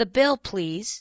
The bill, please.